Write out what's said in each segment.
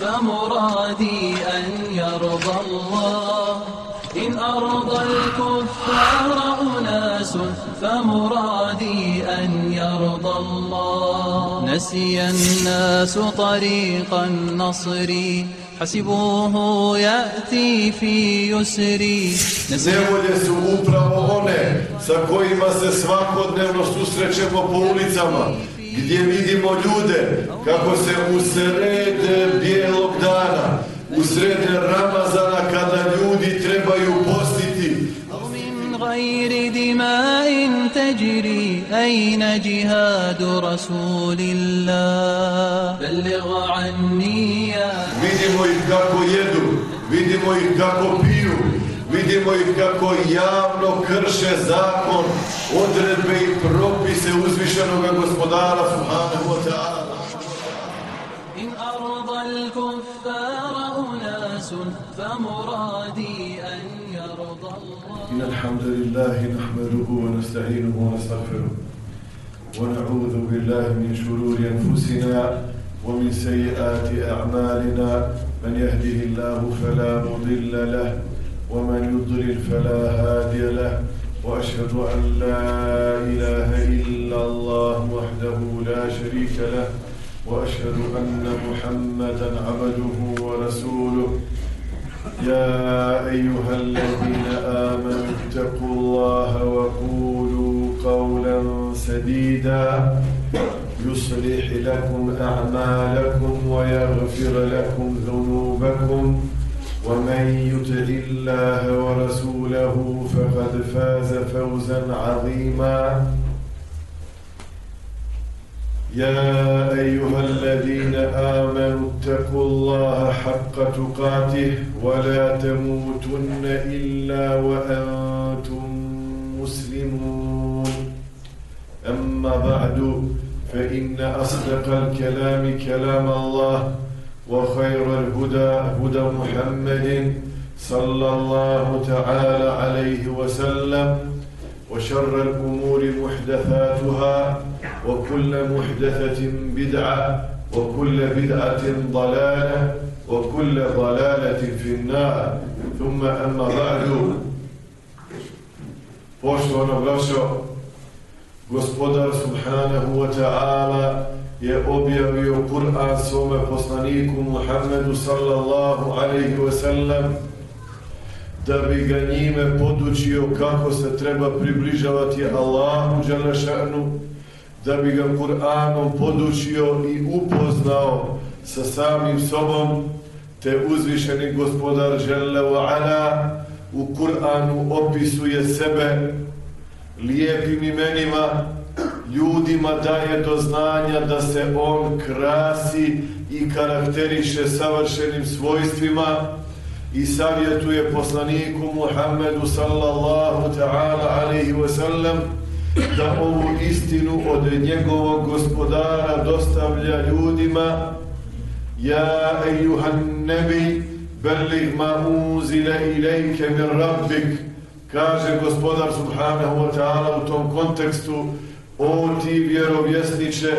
فمرادي أن يرضى الله. إن أرضى الكفار أناس فمرادي أن يرضى الله. نسي الناس طريق النصر حسبوه يأتي في يسري Nevolje su upravo one sa kojima se svakodnevno susrećemo po ulicama, gdje vidimo ljude kako se u sred bijelog dana, u sred Ramazana kada ljudi trebaju postiti, من غير دماء تجري أين جهاد رسول الله بلغ عني يا vidimo ih kako jedu, vidimo ih kako piju, vidimo ih kako javno krše zakon, odredbe i propise uzvišenog gospodara Subhanahu wa ta'ala. إن أرضى الكفار أناس فمرادي أن يرضى الله. إن الحمد لله نحمده ونستعينه ونستغفره ونعوذ بالله من شرور أنفسنا ومن سيئات أعمالنا. من يهده الله فلا مضل له ومن يضلل فلا هادي له. وأشهد أن لا إله إلا الله وحده لا شريك له وأشهد أن محمدا عبده ورسوله. يا أيها الذين آمنوا اتقوا الله وقولوا قولا سديدا. يصلح لكم أعمالكم ويغفر لكم ذنوبكم. ومن يطع الله ورسوله فقد فاز فوزا عظيما. يا أيها الذين آمنوا اتقوا الله حق تقاته ولا تموتن إلا وأنتم مسلمون. أما بعد فإن أصدق الكلام كلام الله. وخير الهدى هدى محمد صلى الله تعالى عليه وسلم وشر الأمور محدثاتها وكل محدثة بدعة وكل بدعة ضلالة وكل ضلالة في النار. ثم أما بعد Poštovano braćo, gospodar subhanahu wa ta'ala je objavio Kur'an svome poslaniku Muhammedu sallallahu alaihi wa sallam da bi ga njime podučio kako se treba približavati Allahu Đalešanu, da bi ga Kur'anom podučio i upoznao sa samim sobom, te uzvišeni gospodar Žele wa Ala u Kur'anu opisuje sebe lijepim imenima, ljudima daje do znanja da se on krasi i karakteriše savršenim svojstvima, i savjetuje poslaniku Muhammedu sallallahu ta'ala alaihi wa sallam da ovu istinu od njegovog gospodara dostavlja ljudima. Ja ejuhan nebi berlih ma uzile ilajke min rabbik kaže gospodar subhanahu wa ta'ala u tom kontekstu o ti vjerovjesniče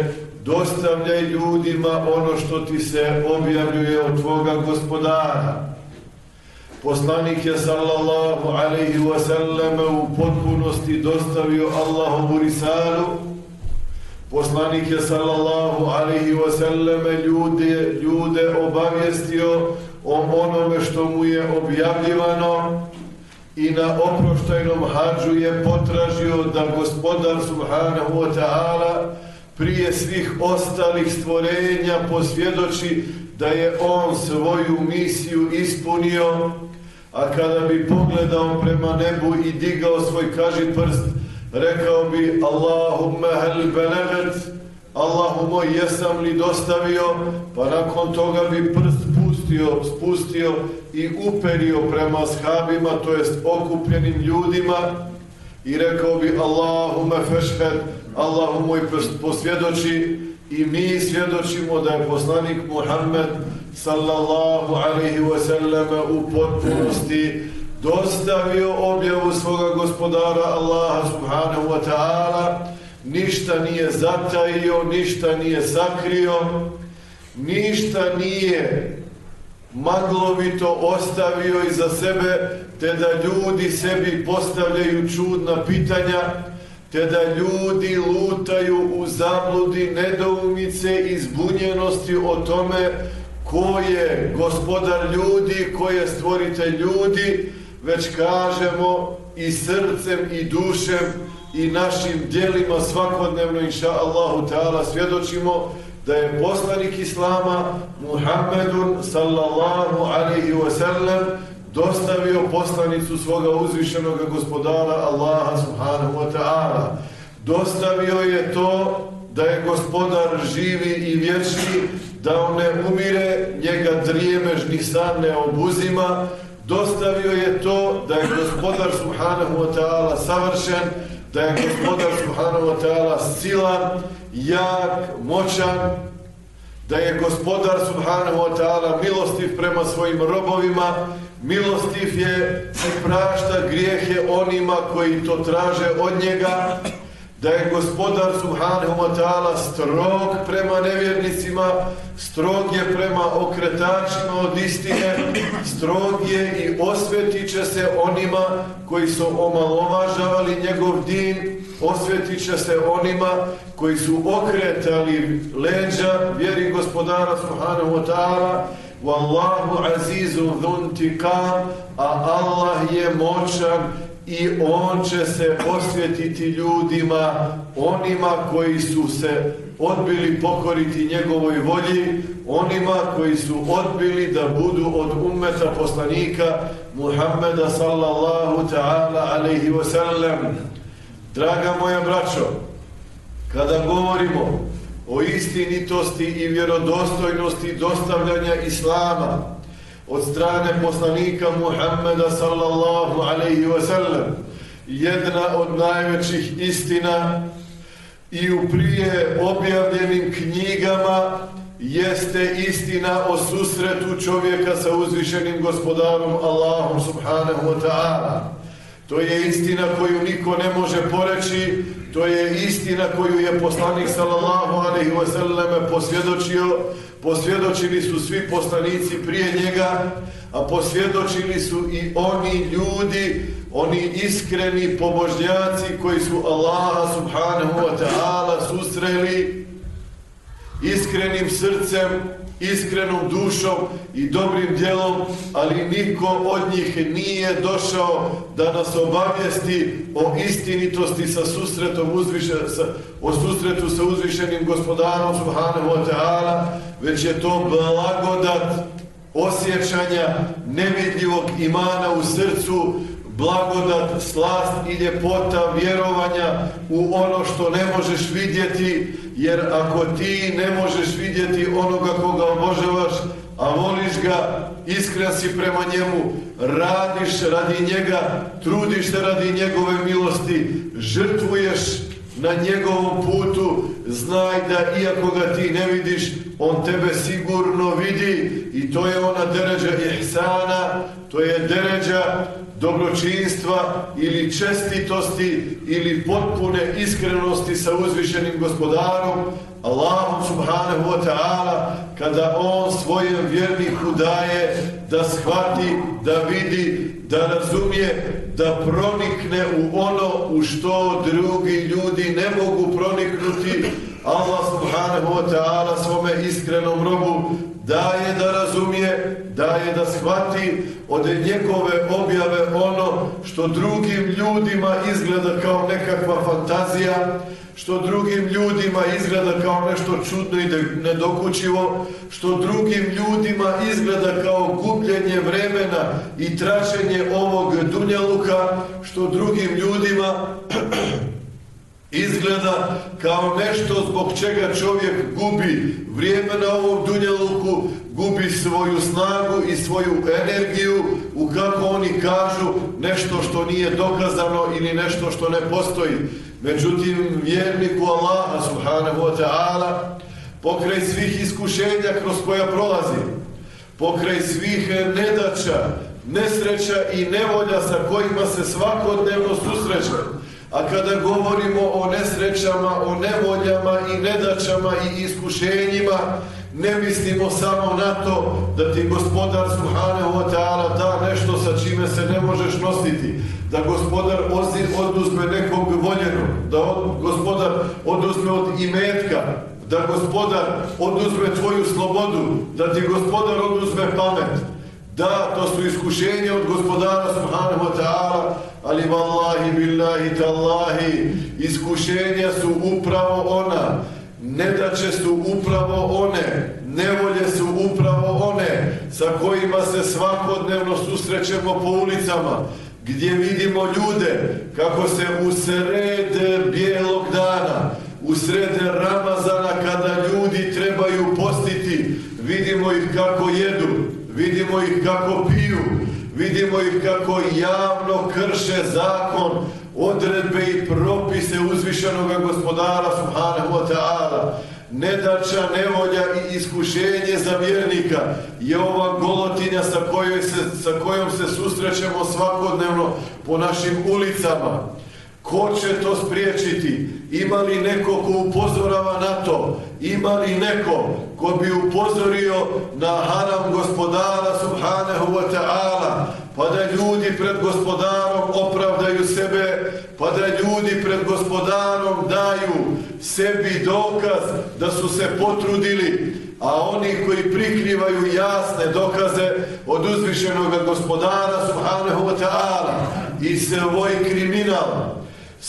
dostavljaj ljudima ono što ti se objavljuje od tvoga gospodara Poslanik je sallallahu alaihi wa sallam u potpunosti dostavio Allahovu risalu. Poslanik je sallallahu alaihi wa sallam ljude, ljude obavijestio o onome što mu je objavljivano i na oproštajnom hađu je potražio da gospodar subhanahu wa ta'ala prije svih ostalih stvorenja posvjedoči da je on svoju misiju ispunio a kada bi pogledao prema nebu i digao svoj kaži prst, rekao bi Allahumma hal balagat, Allahu moj, jesam li dostavio, pa nakon toga bi prst pustio, spustio i uperio prema shabima, to jest okupljenim ljudima, i rekao bi Allahumma fešhed, Allahu moj posvjedoči, i mi svjedočimo da je poslanik Muhammed sallallahu alaihi wa sallam u potpunosti dostavio objavu svoga gospodara Allaha subhanahu wa ta'ala ništa nije zatajio, ništa nije sakrio, ništa nije maglovito ostavio iza sebe, te da ljudi sebi postavljaju čudna pitanja, te da ljudi lutaju u zabludi nedoumice i zbunjenosti o tome ko je gospodar ljudi, ko je stvoritelj ljudi, već kažemo i srcem i dušem i našim dijelima svakodnevno, inša Allahu ta'ala, svjedočimo da je poslanik Islama Muhammedun sallallahu alaihi wa sallam dostavio poslanicu svoga uzvišenog gospodara Allaha subhanahu wa ta'ala. Dostavio je to da je gospodar živi i vječni, da on ne umire, njega drijemežni san ne obuzima. Dostavio je to da je gospodar subhanahu wa ta'ala savršen, da je gospodar subhanahu wa ta'ala silan, jak, moćan, da je gospodar subhanahu wa ta'ala milostiv prema svojim robovima, milostiv je i prašta grijehe onima koji to traže od njega, da je gospodar subhanahu wa ta'ala strog prema nevjernicima, strog je prema okretačima od istine, strog je i osvetit će se onima koji su omalovažavali njegov din, osvetit će se onima koji su okretali leđa vjeri gospodara subhanahu wa ta'ala, Wallahu azizu dhuntikam, a Allah je moćan i on će se posvetiti ljudima, onima koji su se odbili pokoriti njegovoj volji, onima koji su odbili da budu od ummeta poslanika Muhammeda sallallahu ta'ala alaihi wa sallam. Draga moja braćo, kada govorimo o istinitosti i vjerodostojnosti dostavljanja Islama, od strane poslanika Muhammeda sallallahu alaihi wa sallam jedna od najvećih istina i u prije objavljenim knjigama jeste istina o susretu čovjeka sa uzvišenim gospodarom Allahom subhanahu wa ta'ala. To je istina koju niko ne može poreći, to je istina koju je poslanik sallallahu alejhi ve selleme posvjedočio. Posvjedočili su svi poslanici prije njega, a posvjedočili su i oni ljudi, oni iskreni pobožnjaci koji su Allaha subhanahu wa ta'ala susreli iskrenim srcem, iskrenom dušom i dobrim djelom, ali niko od njih nije došao da nas obavijesti o istinitosti sa susretom uzviše, sa, o susretu sa uzvišenim gospodarom subhanahu wa ta'ala, već je to blagodat osjećanja nevidljivog imana u srcu, blagodat, slast i ljepota vjerovanja u ono što ne možeš vidjeti, jer ako ti ne možeš vidjeti onoga koga obožavaš, a voliš ga, iskren si prema njemu, radiš radi njega, trudiš se radi njegove milosti, žrtvuješ na njegovom putu, znaj da iako ga ti ne vidiš, on tebe sigurno vidi i to je ona deređa ihsana, to je deređa dobročinstva ili čestitosti ili potpune iskrenosti sa uzvišenim gospodarom Allahom subhanahu wa ta'ala kada on svojem vjerniku daje da shvati, da vidi, da razumije, da pronikne u ono u što drugi ljudi ne mogu proniknuti Allah subhanahu wa ta'ala svome iskrenom robu daje da razumije, daje da shvati od njegove objave ono što drugim ljudima izgleda kao nekakva fantazija, što drugim ljudima izgleda kao nešto čudno i nedokućivo, što drugim ljudima izgleda kao gubljenje vremena i tračenje ovog dunjaluka, što drugim ljudima izgleda kao nešto zbog čega čovjek gubi vrijeme na ovom dunjaluku, gubi svoju snagu i svoju energiju u kako oni kažu nešto što nije dokazano ili nešto što ne postoji. Međutim, vjerniku Allaha subhanahu wa ta'ala pokraj svih iskušenja kroz koja prolazi, pokraj svih nedača, nesreća i nevolja sa kojima se svakodnevno susreće, A kada govorimo o nesrećama, o nevoljama i nedačama i iskušenjima, ne mislimo samo na to da ti gospodar Subhanahu wa ta'ala da nešto sa čime se ne možeš nositi, da gospodar oduzme nekog voljenog, da od, gospodar oduzme od imetka, da gospodar oduzme tvoju slobodu, da ti gospodar oduzme pamet. Da, to su iskušenje od gospodara Subhanahu wa ta'ala, ali vallahi billahi tallahi, iskušenja su upravo ona, nedaće su upravo one, nevolje su upravo one sa kojima se svakodnevno susrećemo po ulicama, gdje vidimo ljude kako se u sred bijelog dana, u sred Ramazana kada ljudi trebaju postiti, vidimo ih kako jedu, vidimo ih kako piju, vidimo ih kako javno krše zakon, odredbe i propise uzvišenog gospodara Subhanahu wa ta'ala. Nedača, nevolja i iskušenje za vjernika je ova golotinja sa, kojoj se, sa kojom se susrećemo svakodnevno po našim ulicama. Ko će to spriječiti? Ima li neko ko upozorava na to? Ima li neko ko bi upozorio na haram gospodara subhanahu wa ta'ala? Pa da ljudi pred gospodarom opravdaju sebe, pa da ljudi pred gospodarom daju sebi dokaz da su se potrudili, a oni koji prikrivaju jasne dokaze od uzvišenog gospodara subhanahu wa ta'ala i svoj ovaj kriminal,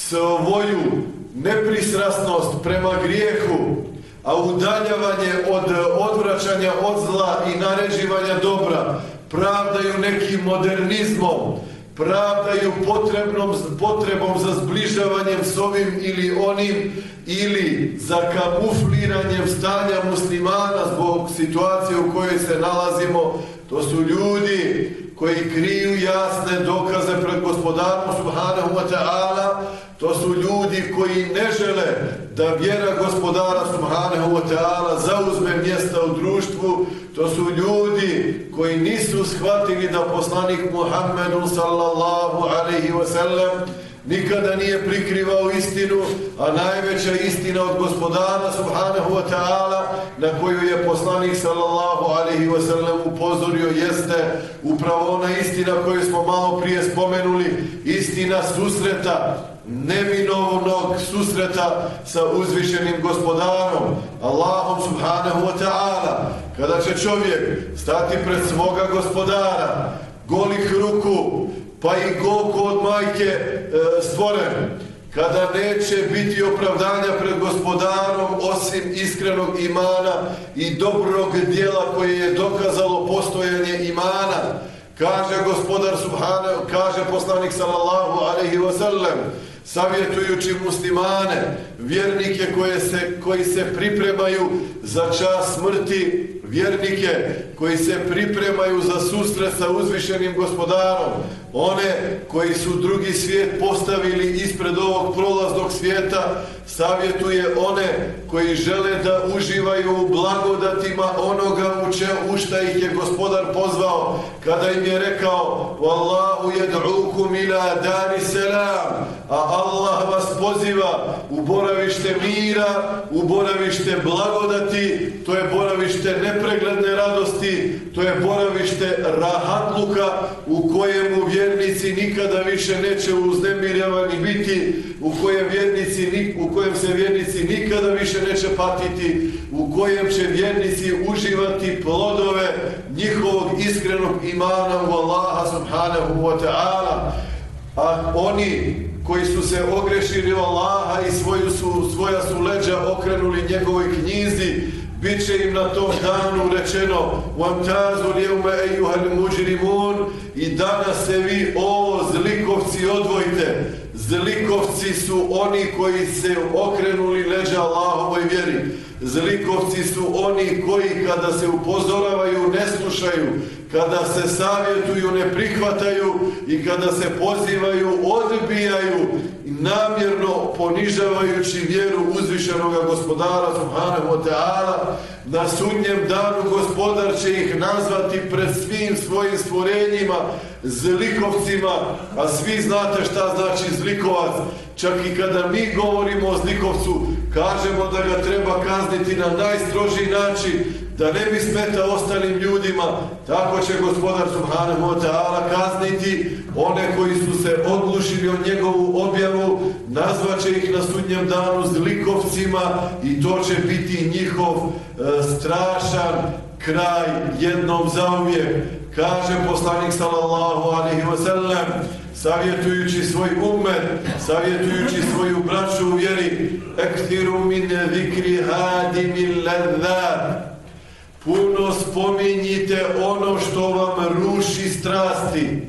svoju nepristrasnost prema grijehu, a udaljavanje od odvraćanja od zla i naređivanja dobra pravdaju nekim modernizmom, pravdaju potrebnom, potrebom za zbližavanjem s ovim ili onim ili za kamufliranjem stanja muslimana zbog situacije u kojoj se nalazimo, to su ljudi koji kriju jasne dokaze pred gospodarom Subhanahu wa ta'ala, to su ljudi koji ne žele da vjera gospodara Subhanahu wa ta'ala zauzme mjesta u društvu, to su ljudi koji nisu shvatili da poslanik Muhammedu sallallahu alaihi wa sallam nikada nije prikrivao istinu, a najveća istina od gospodara subhanahu wa ta'ala na koju je poslanik sallallahu alaihi wa sallam upozorio jeste upravo ona istina koju smo malo prije spomenuli, istina susreta, neminovnog susreta sa uzvišenim gospodarom, Allahom subhanahu wa ta'ala, kada će čovjek stati pred svoga gospodara, golih ruku, pa i koliko od majke e, stvoren, kada neće biti opravdanja pred gospodarom osim iskrenog imana i dobrog dijela koje je dokazalo postojanje imana, kaže gospodar Subhanahu, kaže poslanik sallallahu alaihi wa sallam, savjetujući muslimane, vjernike koje se, koji se pripremaju za čas smrti, vjernike koji se pripremaju za susret sa uzvišenim gospodarom, one koji su drugi svijet postavili ispred ovog prolaznog svijeta, savjetuje one koji žele da uživaju u blagodatima onoga u, če, u šta ih je gospodar pozvao, kada im je rekao Wallahu jed'ukum ila dani selam, a Allah vas poziva u boravište mira, u boravište blagodati, to je boravište nepregledne radosti, to je boravište rahatluka u kojemu vjernici nikada više neće uznemirjavani biti, u kojem, vjernici, u kojem se vjernici nikada više neće patiti, u kojem će vjernici uživati plodove njihovog iskrenog imana u Allaha subhanahu wa ta'ala. A oni koji su se ogrešili Allaha i svoju su, svoja su leđa okrenuli njegovoj knjizi, bit će im na tom danu rečeno وَمْتَازُ لِيَوْمَ اَيُّهَا الْمُجْرِمُونَ i danas se vi ovo zlikovci odvojite. Zlikovci su oni koji se okrenuli leđa Allahovoj vjeri. Zlikovci su oni koji kada se upozoravaju ne slušaju, kada se savjetuju ne prihvataju i kada se pozivaju odbijaju namjerno ponižavajući vjeru uzvišenog gospodara Subhanahu wa ta'ala na sudnjem danu gospodar će ih nazvati pred svim svojim stvorenjima zlikovcima, a svi znate šta znači zlikovac. Čak i kada mi govorimo o zlikovcu, kažemo da ga treba kazniti na najstrožiji način, da ne bi smeta ostalim ljudima, tako će gospodar Subhanahu wa ta'ala kazniti one koji su se odlušili od njegovu objavu, nazvaće ih na sudnjem danu zlikovcima i to će biti njihov e, strašan kraj jednom zauvijek. Kaže poslanik sallallahu alaihi wa sallam, savjetujući svoj umet, savjetujući svoju braću u vjeri, ektiru min zikri hadimi ladhat, Puno spominjite ono što vam ruši strasti.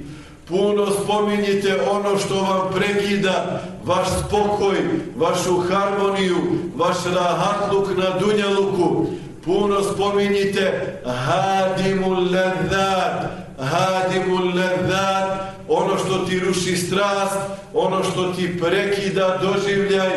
Puno spominjite ono što vam prekida vaš spokoj, vašu harmoniju, vaš rahatluk na dunjaluku. Puno spominjite hadimul ledat, hadimul ledat, što ti ruši strast, ono što ti prekida doživljaj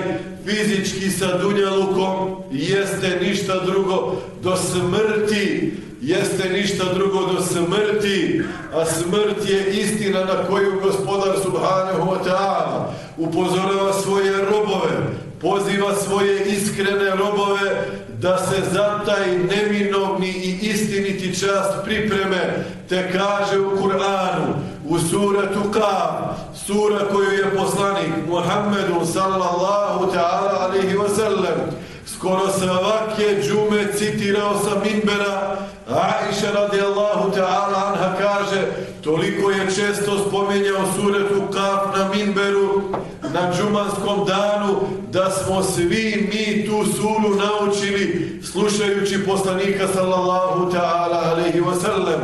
fizički sa dunjalukom, jeste ništa drugo do smrti, jeste ništa drugo do smrti, a smrt je istina na koju gospodar Subhanahu wa ta'ala upozorava svoje robove, poziva svoje iskrene robove da se za taj neminovni i istiniti čast pripreme, te kaže u Kur'anu, u suratu Qaf, sura koju je poslanik Muhammedu sallallahu ta'ala alihi wa sallam, skoro svake džume citirao sa minbera, Aisha radijallahu ta'ala anha kaže, toliko je često spomenjao suretu Qaf na minberu, na džumanskom danu, da smo svi mi tu suru naučili slušajući poslanika sallallahu ta'ala alaihi wa sallam.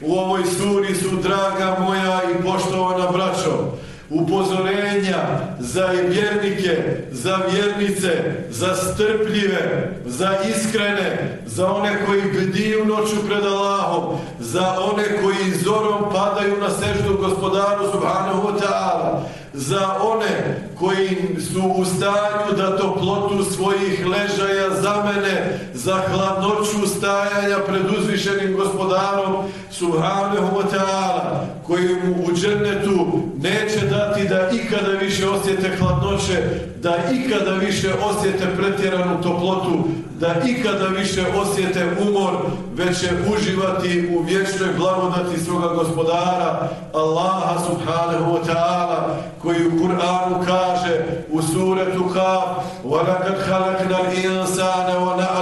U ovoj suri su, draga moja i poštovana braćo, upozorenja za vjernike, za vjernice, za strpljive, za iskrene, za one koji bdiju noću pred Allahom, za one koji zorom padaju na seždu gospodaru Subhanahu wa ta'ala, za one koji su u stanju da toplotu svojih ležaja za mene, za hladnoću stajanja pred uzvišenim gospodarom Subhanahu wa ta'ala, koji mu u džennetu neće dati da ikada više osjete hladnoće, da ikada više osjete pretjeranu toplotu, da ikada više osjete umor, već će uživati u vječnoj blagodati svoga gospodara, Allaha subhanahu wa ta'ala, koji u Kur'anu kaže u suretu Kaf, وَلَكَدْ خَلَقْنَا الْإِنسَانَ وَنَعْلَمُ مَا تُوَسْوِسُ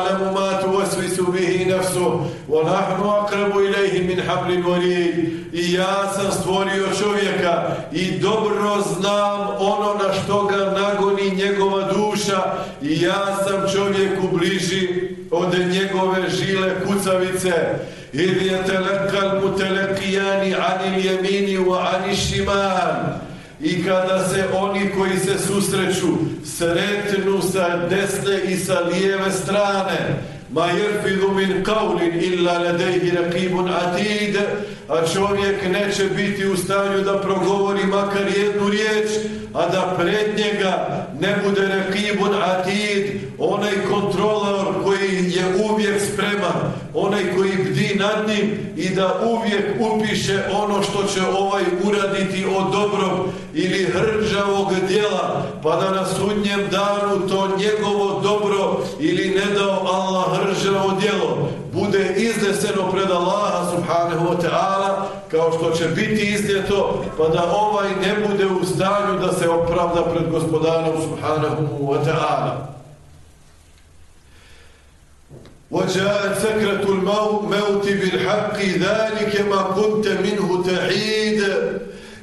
بِهِ نَفْسُهُ وَنَحْنُ أَقْرَبُ إِلَيْهِ مِنْ حَبْلِ الْوَرِيدِ I ja sam stvorio čovjeka i dobro znam ono na što ga nagoni njegova duša i ja sam čovjeku bliži od njegove žile kucavice. إذ يتلقى المتلقيان عن اليمين وعن الشمال I kada se oni koji se susreću sretnu sa desne i sa lijeve strane, ma jerfidu min kaulin illa ledejhi rakibun atid, a čovjek neće biti u stanju da progovori makar jednu riječ, a da pred njega ne bude rakibun atid, onaj kontrolor koji je uvijek spreman, onaj koji bdi nad njim i da uvijek upiše ono što će ovaj uraditi od dobrog ili hrđavog dijela, pa da na sudnjem danu to njegovo dobro ili ne dao Allah hrđavo dijelo bude izneseno pred Allaha subhanahu wa ta'ala kao što će biti izneto pa da ovaj ne bude u stanju da se opravda pred gospodarom subhanahu wa ta'ala. وجاءت سكرة الموت بالحق ذلك ما كنت منه تحيد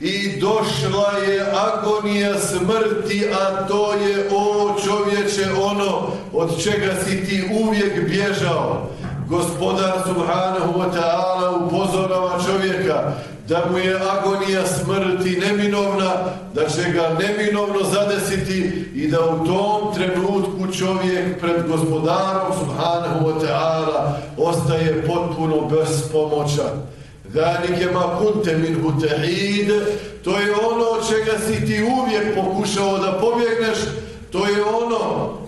i došla je agonija smrti, a to je o čovječe ono od čega si ti uvijek bježao. Gospodar Subhanahu wa ta'ala upozorava čovjeka da mu je agonija smrti neminovna, da će ga neminovno zadesiti i da u tom trenutku čovjek pred gospodarom Subhanahu wa ta'ala ostaje potpuno bez pomoća. Zalike ma kunte min hutehid, to je ono čega si ti uvijek pokušao da pobjegneš, to je ono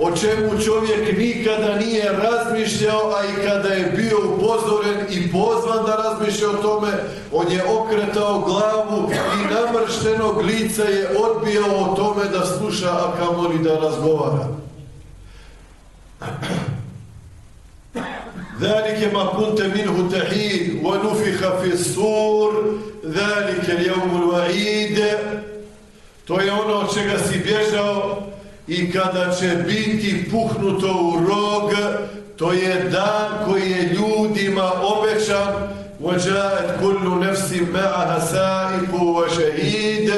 o čemu čovjek nikada nije razmišljao razmišljao, a i kada je bio upozoren i pozvan da razmišlja o tome, on je okretao glavu i namrštenog lica je odbijao o tome da sluša, a kamoli da razgovara. ذلك ما كنت منه تحيد ونفخ في الصور ذلك اليوم الوعيد To je ono od čega si bježao i kada će biti puhnuto u rog, to je dan koji je ljudima obećan وَجَاءَتْ كُلُّ نَفْسِ مَعَهَ سَائِقُ وَشَهِيدِ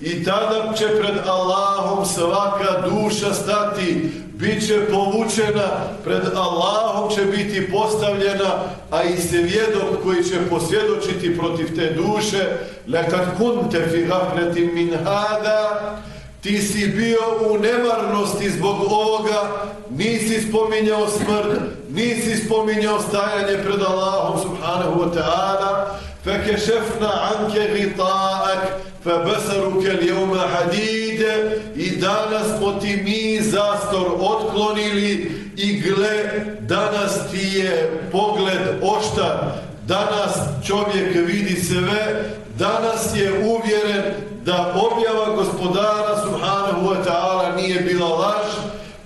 I tada će pred Allahom svaka duša stati bit će povučena, pred Allahom će biti postavljena, a i se vjedom koji će posvjedočiti protiv te duše, lekad kunte fi gafnetim min hada, ti si bio u nemarnosti zbog ovoga, nisi spominjao smrt, nisi spominjao stajanje pred Allahom subhanahu wa ta'ala, fekešefna anke gita'ak, فَبَسَرُكَ الْيَوْمَ حَدِيدَ I danas smo ti mi zastor otklonili i gle, danas ti je pogled oštar, danas čovjek vidi sve, danas je uvjeren da objava gospodara Subhanahu wa ta'ala nije bila laž,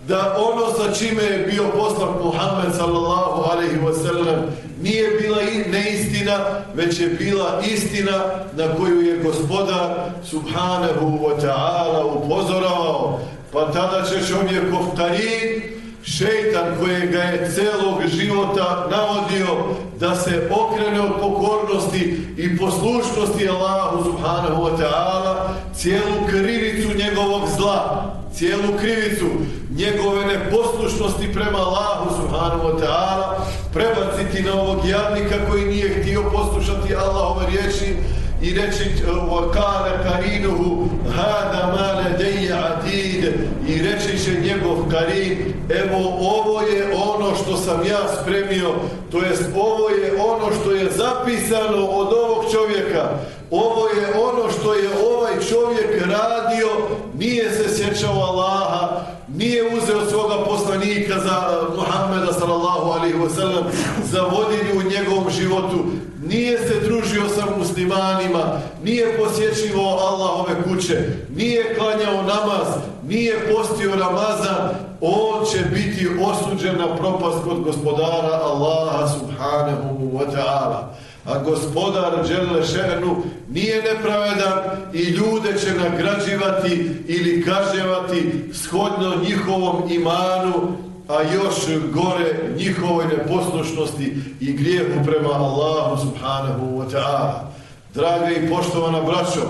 da ono sa čime je bio poslan Muhammed sallallahu alaihi wa sallam nije bila neistina, već je bila istina na koju je gospodar subhanahu wa ta'ala upozoravao. Pa tada će čovjekov tarin, šeitan kojega je celog života navodio da se okrene od pokornosti i poslušnosti Allahu subhanahu wa ta'ala, cijelu krivicu njegovog zla, cijelu krivicu njegove neposlušnosti prema Allahu subhanahu wa ta'ala prebaciti na ovog jadnika koji nije htio poslušati Allahove riječi i reći وَكَانَ كَرِينُهُ هَذَا مَا لَدَيَّ عَدِيدِ i reći će njegov karin evo ovo je ono što sam ja spremio to jest ovo je ono što je zapisano od ovog čovjeka ovo je ono što je ovaj čovjek radio nije se sjećao Allaha nije uzeo svoga poslanika za Muhammeda sallallahu alaihi wa sallam za vodilju u njegovom životu nije se družio sa muslimanima, nije posjećivo Allahove kuće, nije klanjao namaz, nije postio Ramazan, on će biti osuđen na propast kod gospodara Allaha subhanahu wa ta'ala. A gospodar Đele Šernu nije nepravedan i ljude će nagrađivati ili kažnjevati shodno njihovom imanu a još gore njihovoj neposlušnosti i grijehu prema Allahu subhanahu wa ta'ala. Drage i poštovana braćo,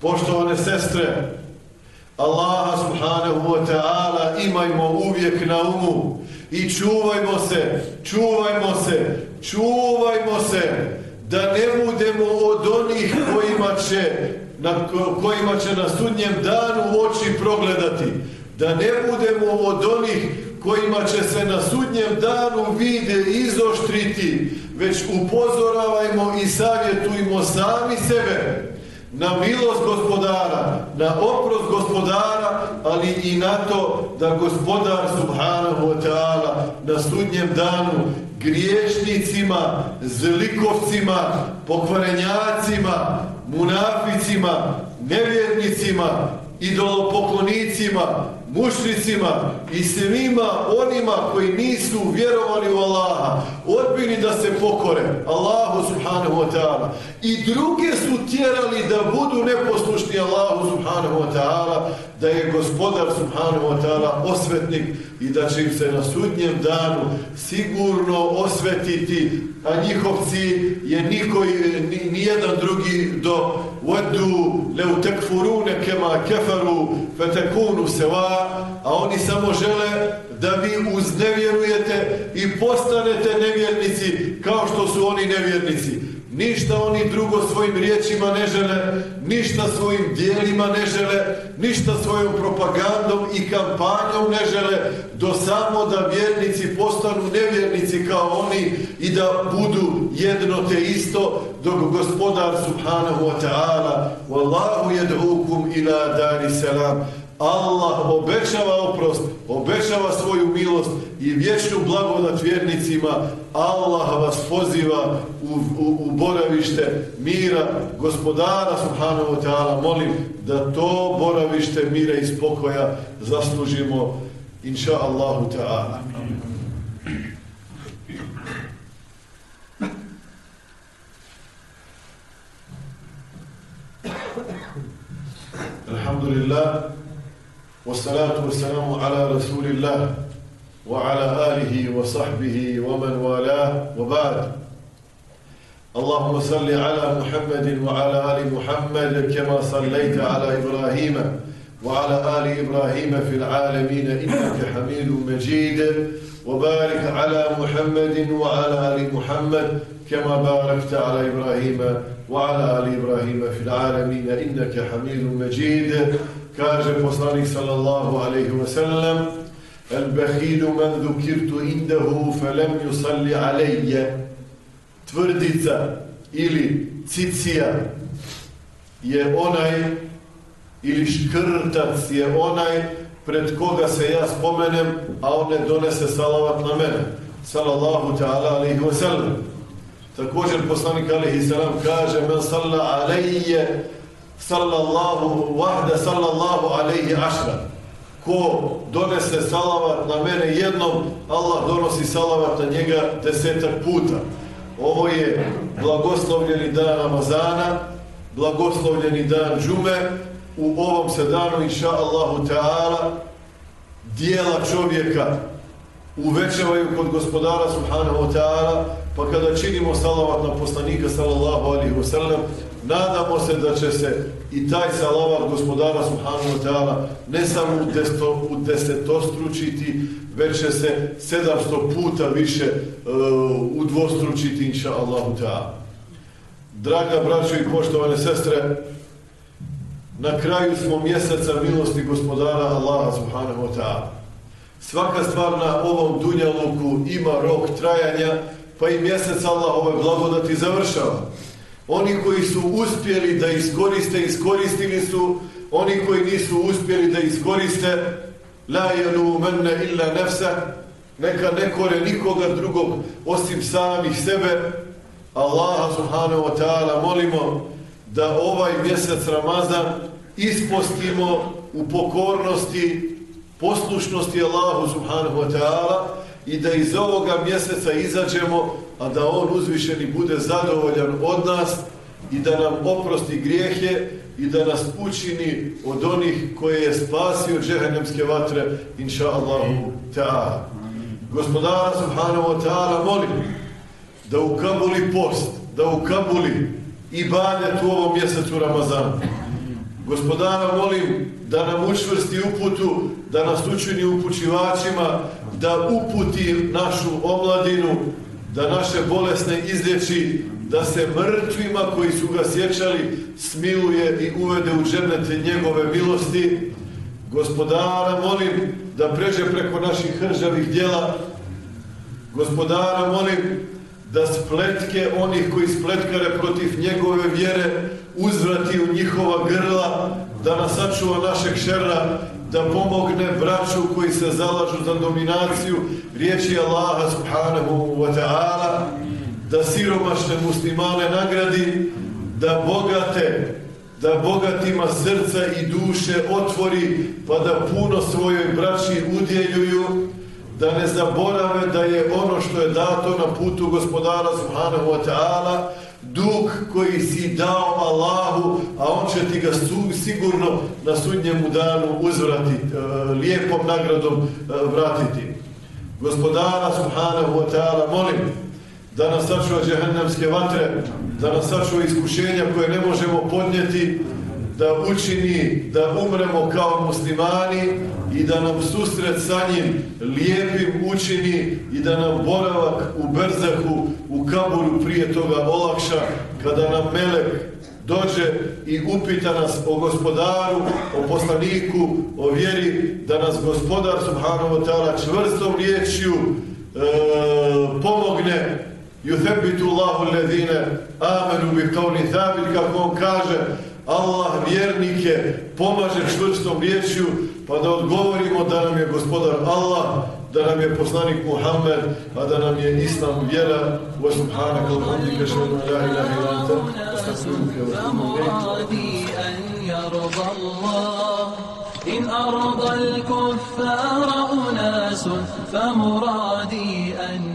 poštovane sestre, Allaha subhanahu wa ta'ala imajmo uvijek na umu i čuvajmo se, čuvajmo se, čuvajmo se da ne budemo od onih kojima će na kojima će na sudnjem danu oči progledati, da ne budemo od onih kojima će se na sudnjem danu vide izoštriti, već upozoravajmo i savjetujmo sami sebe na milost gospodara, na oprost gospodara, ali i na to da gospodar subhanahu wa ta'ala na sudnjem danu griješnicima, zlikovcima, pokvarenjacima, munaficima, nevjernicima, idolopoklonicima, mušnicima i svima onima koji nisu vjerovali u Allaha, odbili da se pokore Allahu subhanahu wa ta'ala i druge su tjerali da budu neposlušni Allahu subhanahu wa ta'ala, da je gospodar subhanahu wa ta'ala osvetnik i da će im se na sudnjem danu sigurno osvetiti, a njihov cilj je nikoj, nijedan drugi do ودوا لو تكفرون كما كفروا فتكونوا سواء a oni samo žele da vi uznevjerujete i postanete nevjernici kao što su oni nevjernici. Ništa oni drugo svojim riječima ne žele, ništa svojim dijelima ne žele, ništa svojom propagandom i kampanjom ne žele, do samo da vjernici postanu nevjernici kao oni i da budu jedno te isto, dok gospodar subhanahu wa ta'ala Wallahu jedhukum ila dari selam Allah obećava oprost, obećava svoju milost i vječnu blagodat vjernicima. Allah vas poziva u, u, u boravište mira, gospodara subhanahu wa ta'ala. Molim da to boravište mira i spokoja zaslužimo, inša Allahu ta'ala. Alhamdulillah. والصلاة والسلام على رسول الله وعلى آله وصحبه ومن والاه وبعد. اللهم صل على محمد وعلى آل محمد كما صليت على إبراهيم وعلى آل إبراهيم في العالمين إنك حميد مجيد. وبارك على محمد وعلى آل محمد كما باركت على إبراهيم وعلى آل إبراهيم في العالمين إنك حميد مجيد. Kaže poslanik sallallahu alaihi wa sallam el behidu man dhukirtu indahu felem yusalli alaije tvrdica ili cicija je onaj ili škrtac je onaj pred koga se ja spomenem a on ne donese salavat na mene. Sallallahu ta'ala alaihi wa sallam. Također poslanik alaihi sallam kaže man salla alaije sallallahu wahda sallallahu alaihi ašra. Ko donese salavat na mene jednom Allah donosi salavat na njega desetak puta. Ovo je blagoslovljeni dan Ramazana blagoslovljeni dan džume. U ovom se danu inša Allahu ta'ala dijela čovjeka uvečevaju kod gospodara subhanahu Teala, ta'ala pa kada činimo salavat na poslanika sallallahu alaihi wasallam, nadamo se da će se i taj salavat gospodara subhanahu wa ta'ala ne samo u, desto, u već će se 700 puta više uh, udvostručiti, inša Allahu ta'ala. Draga braćo i poštovane sestre, na kraju smo mjeseca milosti gospodara Allaha subhanahu wa ta'ala. Svaka stvar na ovom dunjaluku ima rok trajanja, pa i mjesec Allah ove blagodati završava. Oni koji su uspjeli da iskoriste, iskoristili su. Oni koji nisu uspjeli da iskoriste, la jelu menne illa nefse, neka ne kore nikoga drugog osim samih sebe. Allaha subhanahu wa ta'ala molimo da ovaj mjesec Ramazan ispostimo u pokornosti, poslušnosti Allahu subhanahu wa ta'ala i da iz ovoga mjeseca izađemo a da on uzvišeni bude zadovoljan od nas i da nam oprosti grijehe i da nas učini od onih koje je spasio džehennemske vatre, inša Allahu ta'ala. Gospodara subhanahu wa ta'ala molim da ukabuli post, da ukabuli i banjet u ovom mjesecu Ramazanu. Gospodara molim da nam učvrsti uputu, da nas učini upućivačima, da uputi našu omladinu, da naše bolesne izlječi, da se mrtvima koji su ga sjećali smiluje i uvede u dženete njegove milosti. Gospodara molim da pređe preko naših hržavih djela. Gospodara molim da spletke onih koji spletkare protiv njegove vjere uzvrati u njihova grla, da nas sačuva našeg šera, da pomogne braću koji se zalažu za dominaciju riječi Allaha subhanahu wa ta'ala, da siromašne muslimane nagradi, da bogate, da bogatima srca i duše otvori, pa da puno svojoj braći udjeljuju, da ne zaborave da je ono što je dato na putu gospodara subhanahu wa ta'ala, dug koji si dao Allahu, a on će ti ga su, sigurno na sudnjemu danu uzvratiti, e, lijepom nagradom e, vratiti. Gospodara subhanahu wa ta'ala molim da nas sačuva džehennemske vatre, da nas sačuva iskušenja koje ne možemo podnijeti, da učini da umremo kao muslimani i da nam susret sa njim lijepim učini i da nam boravak u Brzahu, u Kaburu prije toga olakša kada nam Melek dođe i upita nas o gospodaru, o poslaniku, o vjeri, da nas gospodar subhanahu wa ta'ala čvrstom riječju e, pomogne. يثبت الله الذين آمنوا bi ثابت thabit kako on kaže Allah vjernike pomaže čvrstom riječju pa da odgovorimo da nam je gospodar Allah, da nam je poslanik Muhammed, a da nam je Islam vjera. Wa subhanak alhamdika šalma la ilaha ila anta, astagfiruka wa فمرادي أن يرضى الله إن أرضى الكفار أناس فمرادي أن